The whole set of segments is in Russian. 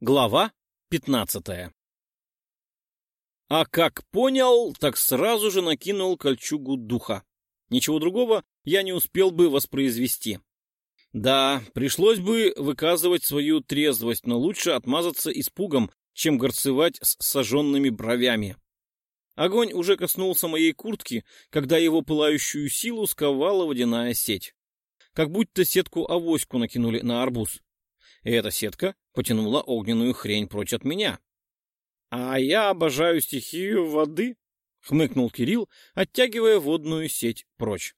Глава пятнадцатая А как понял, так сразу же накинул кольчугу духа. Ничего другого я не успел бы воспроизвести. Да, пришлось бы выказывать свою трезвость, но лучше отмазаться испугом, чем горцевать с сожженными бровями. Огонь уже коснулся моей куртки, когда его пылающую силу сковала водяная сеть. Как будто сетку-авоську накинули на арбуз и эта сетка потянула огненную хрень прочь от меня. — А я обожаю стихию воды, — хмыкнул Кирилл, оттягивая водную сеть прочь.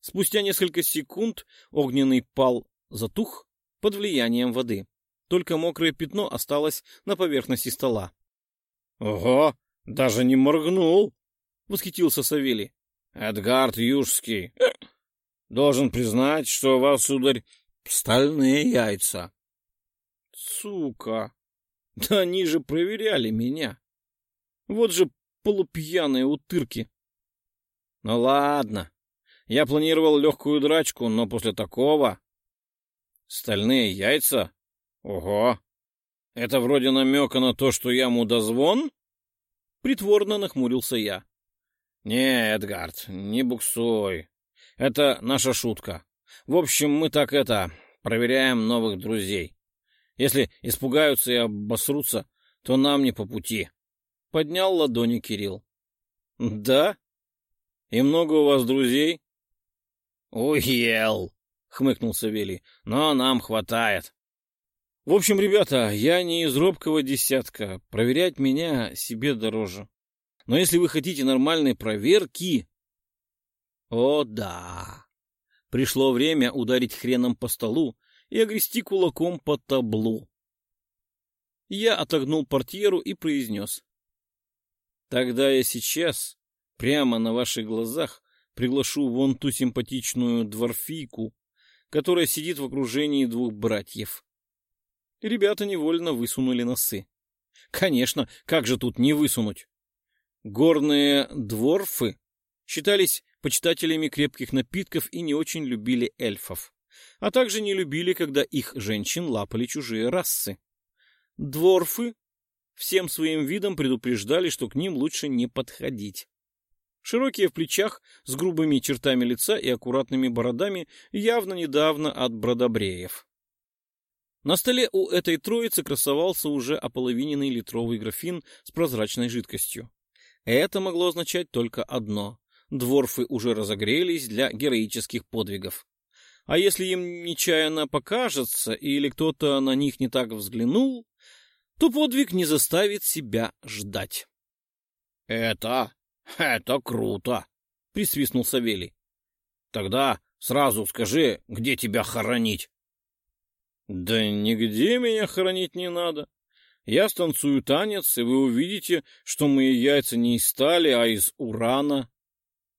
Спустя несколько секунд огненный пал затух под влиянием воды. Только мокрое пятно осталось на поверхности стола. — Ого, даже не моргнул! — восхитился Савелий. — Эдгард Южский, должен признать, что у вас, сударь, стальные яйца. Сука! Да они же проверяли меня. Вот же полупьяные утырки. Ну ладно. Я планировал легкую драчку, но после такого... Стальные яйца? Ого! Это вроде намека на то, что я мудозвон? Притворно нахмурился я. Не, Эдгард, не буксуй. Это наша шутка. В общем, мы так это, проверяем новых друзей. Если испугаются и обосрутся, то нам не по пути. Поднял ладони Кирилл. — Да? И много у вас друзей? — Уел, — хмыкнул Савелий, — но нам хватает. В общем, ребята, я не из робкого десятка. Проверять меня себе дороже. Но если вы хотите нормальной проверки... О, да. Пришло время ударить хреном по столу и огрести кулаком по таблу. Я отогнул портьеру и произнес. Тогда я сейчас, прямо на ваших глазах, приглашу вон ту симпатичную дворфийку, которая сидит в окружении двух братьев. Ребята невольно высунули носы. Конечно, как же тут не высунуть? Горные дворфы считались почитателями крепких напитков и не очень любили эльфов а также не любили, когда их женщин лапали чужие расы. Дворфы всем своим видом предупреждали, что к ним лучше не подходить. Широкие в плечах, с грубыми чертами лица и аккуратными бородами, явно недавно от бродобреев. На столе у этой троицы красовался уже ополовиненный литровый графин с прозрачной жидкостью. Это могло означать только одно — дворфы уже разогрелись для героических подвигов. А если им нечаянно покажется или кто-то на них не так взглянул, то подвиг не заставит себя ждать. — Это... это круто! — присвистнул Савелий. — Тогда сразу скажи, где тебя хоронить. — Да нигде меня хоронить не надо. Я станцую танец, и вы увидите, что мои яйца не из стали, а из урана.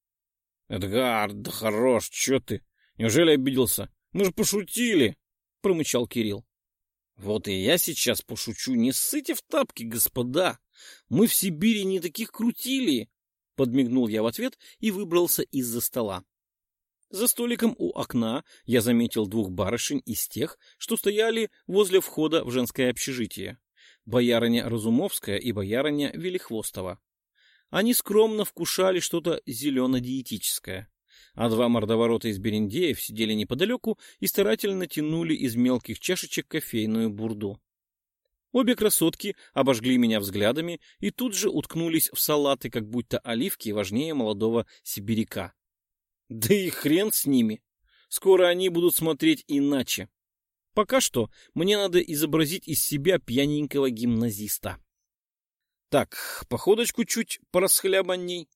— Эдгар, да хорош, чё ты? Неужели обиделся? Мы же пошутили, — промычал Кирилл. Вот и я сейчас пошучу. Не ссыте в тапки, господа. Мы в Сибири не таких крутили. Подмигнул я в ответ и выбрался из-за стола. За столиком у окна я заметил двух барышень из тех, что стояли возле входа в женское общежитие. Боярыня Разумовская и боярыня Велихвостова. Они скромно вкушали что-то зелено-диетическое а два мордоворота из бериндеев сидели неподалеку и старательно тянули из мелких чашечек кофейную бурду. Обе красотки обожгли меня взглядами и тут же уткнулись в салаты, как будто оливки важнее молодого сибиряка. Да и хрен с ними! Скоро они будут смотреть иначе. Пока что мне надо изобразить из себя пьяненького гимназиста. Так, походочку чуть порасхлябанней,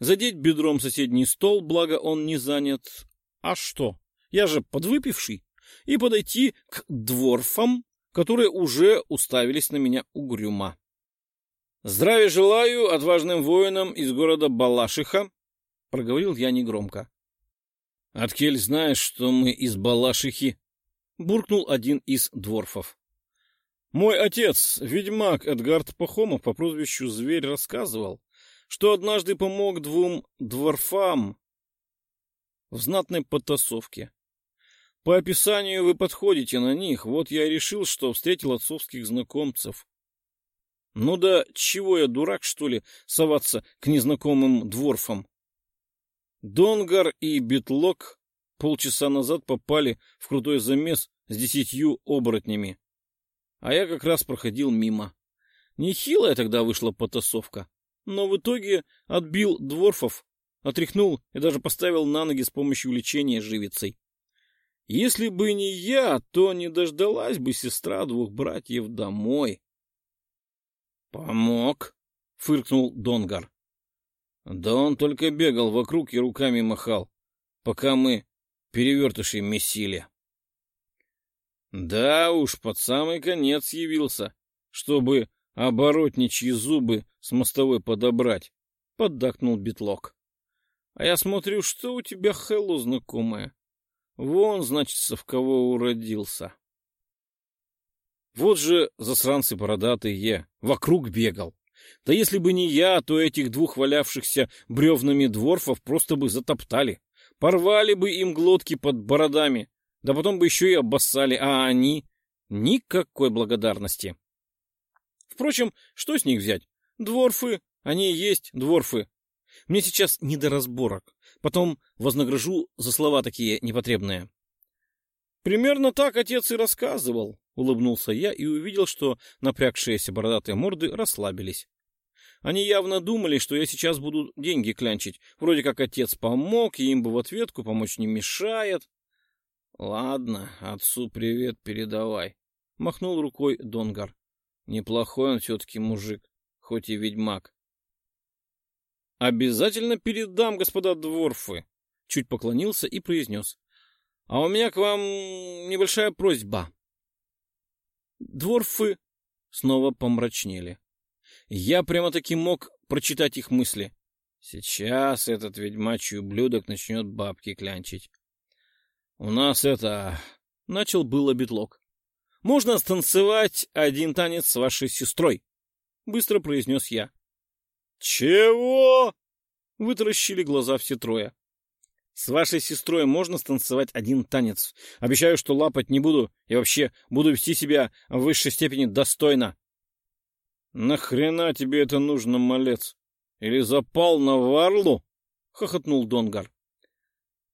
задеть бедром соседний стол, благо он не занят. А что? Я же подвыпивший. И подойти к дворфам, которые уже уставились на меня угрюмо. «Здравия желаю отважным воинам из города Балашиха», — проговорил я негромко. «Откель знаешь, что мы из Балашихи?» — буркнул один из дворфов. «Мой отец, ведьмак Эдгард Пахомов по прозвищу Зверь, рассказывал, что однажды помог двум дворфам в знатной потасовке. По описанию вы подходите на них, вот я решил, что встретил отцовских знакомцев. Ну да чего я, дурак, что ли, соваться к незнакомым дворфам? Донгар и Битлок полчаса назад попали в крутой замес с десятью оборотнями. А я как раз проходил мимо. Нехилая тогда вышла потасовка, но в итоге отбил дворфов, отряхнул и даже поставил на ноги с помощью лечения живицей. Если бы не я, то не дождалась бы сестра двух братьев домой. «Помог?» — фыркнул Донгар. «Да он только бегал вокруг и руками махал, пока мы перевертыши месили». «Да уж, под самый конец явился, чтобы оборотничьи зубы с мостовой подобрать», — поддакнул Битлок. «А я смотрю, что у тебя Хэллу знакомая. Вон, значит, в кого уродился». Вот же засранцы бородатые, вокруг бегал. Да если бы не я, то этих двух валявшихся бревнами дворфов просто бы затоптали. Порвали бы им глотки под бородами, да потом бы еще и обоссали, а они... Никакой благодарности. Впрочем, что с них взять? Дворфы, они и есть дворфы. Мне сейчас не до разборок. Потом вознагражу за слова такие непотребные. Примерно так отец и рассказывал. Улыбнулся я и увидел, что напрягшиеся бородатые морды расслабились. Они явно думали, что я сейчас буду деньги клянчить. Вроде как отец помог, и им бы в ответку помочь не мешает. — Ладно, отцу привет передавай, — махнул рукой Донгар. Неплохой он все-таки мужик, хоть и ведьмак. — Обязательно передам, господа дворфы, — чуть поклонился и произнес. — А у меня к вам небольшая просьба. Дворфы снова помрачнели. Я прямо-таки мог прочитать их мысли. Сейчас этот ведьмачий ублюдок начнет бабки клянчить. У нас это... Начал было битлок. Можно станцевать один танец с вашей сестрой, быстро произнес я. Чего? Вытаращили глаза все трое. С вашей сестрой можно станцевать один танец. Обещаю, что лапать не буду и вообще буду вести себя в высшей степени достойно. Нахрена тебе это нужно, малец? Или запал на варлу? Хохотнул Донгар.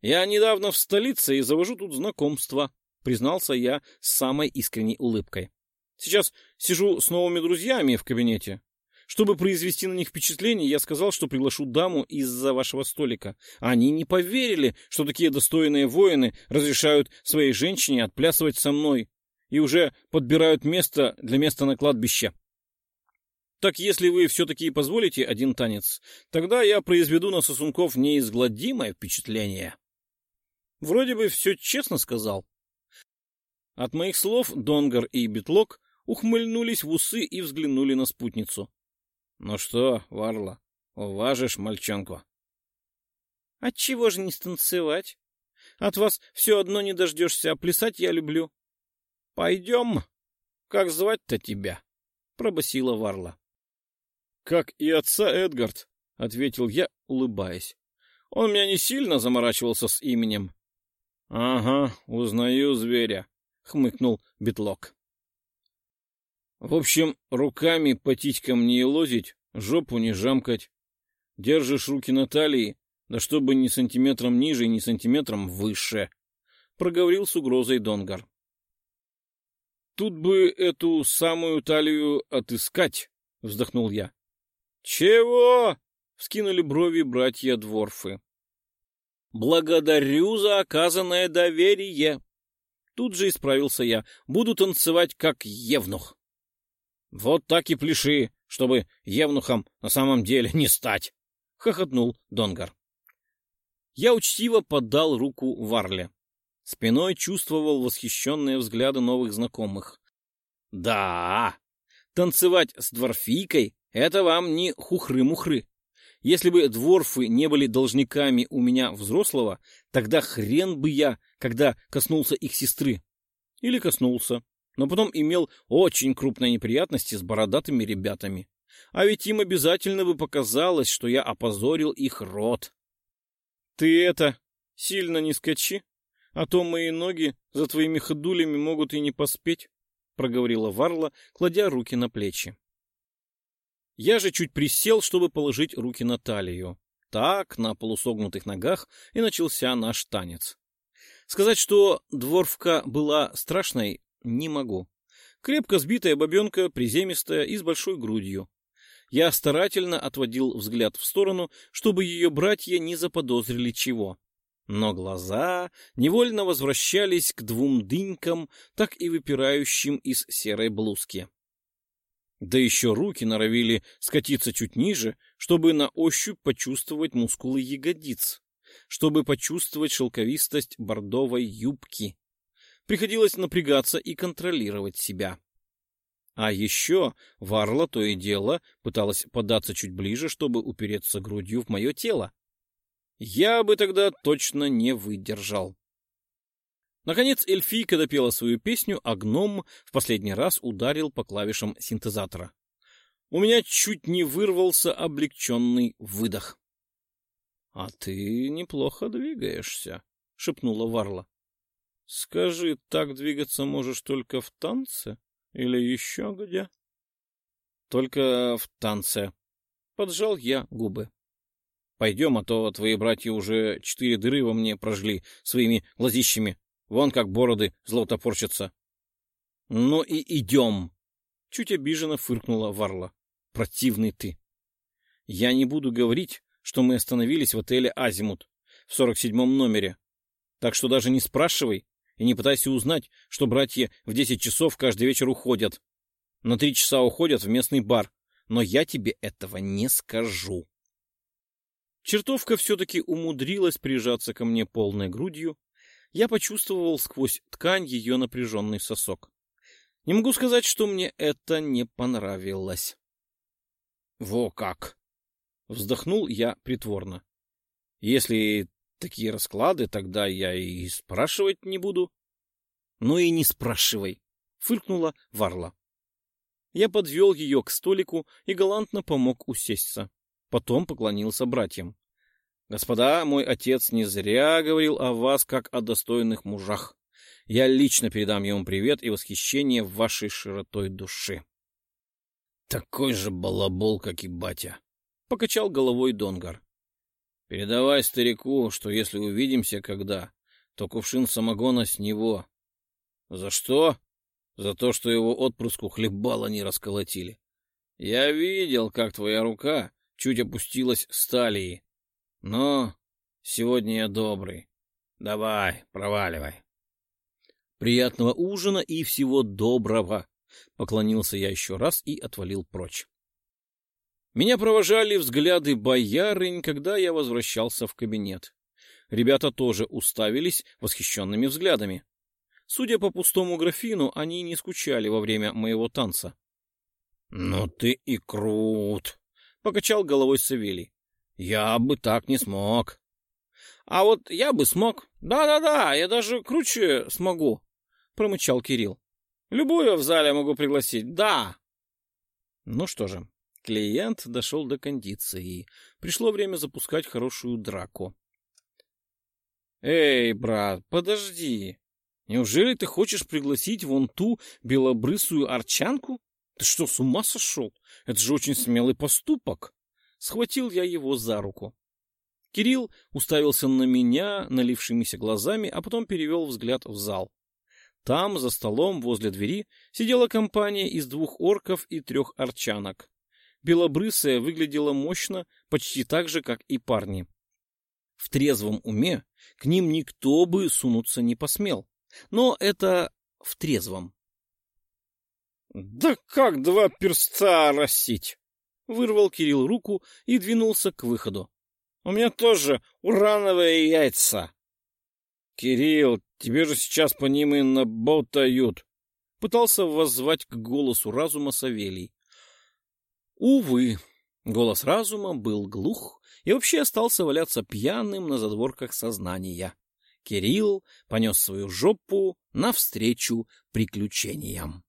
Я недавно в столице и завожу тут знакомства, признался я с самой искренней улыбкой. Сейчас сижу с новыми друзьями в кабинете. Чтобы произвести на них впечатление, я сказал, что приглашу даму из-за вашего столика. Они не поверили, что такие достойные воины разрешают своей женщине отплясывать со мной и уже подбирают место для места на кладбище. Так если вы все-таки позволите один танец, тогда я произведу на сосунков неизгладимое впечатление. Вроде бы все честно сказал. От моих слов Донгар и Битлок ухмыльнулись в усы и взглянули на спутницу. Ну что, Варла, уважишь мальчонку? Отчего же не станцевать? От вас все одно не дождешься, а плясать я люблю. Пойдем. Как звать-то тебя? Пробасила Варла. Как и отца Эдгард, ответил я, улыбаясь. Он меня не сильно заморачивался с именем. Ага, узнаю зверя, хмыкнул Битлок. В общем, руками по титькам не лозить, жопу не жамкать. Держишь руки на талии, да чтобы ни сантиметром ниже, ни сантиметром выше, — проговорил с угрозой Донгар. Тут бы эту самую талию отыскать, — вздохнул я. — Чего? — вскинули брови братья Дворфы. — Благодарю за оказанное доверие. Тут же исправился я. Буду танцевать как евнух. Вот так и пляши, чтобы евнухом на самом деле не стать, — хохотнул Донгар. Я учтиво поддал руку Варле. Спиной чувствовал восхищенные взгляды новых знакомых. Да, танцевать с дворфийкой — это вам не хухры-мухры. Если бы дворфы не были должниками у меня взрослого, тогда хрен бы я, когда коснулся их сестры. Или коснулся но потом имел очень крупные неприятности с бородатыми ребятами. А ведь им обязательно бы показалось, что я опозорил их род. — Ты это, сильно не скачи, А то мои ноги за твоими ходулями могут и не поспеть, — проговорила Варла, кладя руки на плечи. Я же чуть присел, чтобы положить руки на талию. Так, на полусогнутых ногах, и начался наш танец. Сказать, что дворфка была страшной, не могу. Крепко сбитая бабенка, приземистая и с большой грудью. Я старательно отводил взгляд в сторону, чтобы ее братья не заподозрили чего. Но глаза невольно возвращались к двум дынькам, так и выпирающим из серой блузки. Да еще руки норовили скатиться чуть ниже, чтобы на ощупь почувствовать мускулы ягодиц, чтобы почувствовать шелковистость бордовой юбки. Приходилось напрягаться и контролировать себя. А еще Варла то и дело пыталась податься чуть ближе, чтобы упереться грудью в мое тело. Я бы тогда точно не выдержал. Наконец эльфийка допела свою песню, а гном в последний раз ударил по клавишам синтезатора. У меня чуть не вырвался облегченный выдох. — А ты неплохо двигаешься, — шепнула Варла. — Скажи, так двигаться можешь только в танце? Или еще где? — Только в танце. Поджал я губы. Пойдем, а то твои братья уже четыре дыры во мне прожгли своими глазищами. Вон как бороды злоутопорчатся. — Ну и идем! — чуть обиженно фыркнула Варла. — Противный ты! Я не буду говорить, что мы остановились в отеле «Азимут» в сорок седьмом номере. Так что даже не спрашивай и не пытайся узнать, что братья в десять часов каждый вечер уходят. На три часа уходят в местный бар, но я тебе этого не скажу. Чертовка все-таки умудрилась прижаться ко мне полной грудью. Я почувствовал сквозь ткань ее напряженный сосок. Не могу сказать, что мне это не понравилось. — Во как! — вздохнул я притворно. — Если такие расклады, тогда я и спрашивать не буду. — Ну и не спрашивай! — фыркнула Варла. Я подвел ее к столику и галантно помог усесться. Потом поклонился братьям. «Господа, мой отец не зря говорил о вас, как о достойных мужах. Я лично передам ему привет и восхищение вашей широтой души». «Такой же балабол, как и батя», — покачал головой Донгар. «Передавай старику, что если увидимся когда, то кувшин самогона с него». «За что?» «За то, что его отпрыску хлебало не расколотили. Я видел, как твоя рука чуть опустилась с талии. Но сегодня я добрый. Давай, проваливай. Приятного ужина и всего доброго, поклонился я еще раз и отвалил прочь. Меня провожали взгляды боярынь, когда я возвращался в кабинет. Ребята тоже уставились восхищенными взглядами. Судя по пустому графину, они не скучали во время моего танца. — Ну ты и крут! покачал головой Савелий. Я бы так не смог. А вот я бы смог. Да-да-да, я даже круче смогу, промычал Кирилл. Любую в зале могу пригласить, да. Ну что же, клиент дошел до кондиции. Пришло время запускать хорошую драку. Эй, брат, подожди. Неужели ты хочешь пригласить вон ту белобрысую арчанку? Ты что, с ума сошел? Это же очень смелый поступок. Схватил я его за руку. Кирилл уставился на меня налившимися глазами, а потом перевел взгляд в зал. Там, за столом, возле двери, сидела компания из двух орков и трех арчанок. Белобрысая выглядела мощно, почти так же, как и парни. В трезвом уме к ним никто бы сунуться не посмел. Но это в трезвом. «Да как два перста растить?» Вырвал Кирилл руку и двинулся к выходу. «У меня тоже урановые яйца!» «Кирилл, тебе же сейчас по ним и наботают!» Пытался воззвать к голосу разума Савелий. Увы, голос разума был глух и вообще остался валяться пьяным на задворках сознания. Кирилл понес свою жопу навстречу приключениям.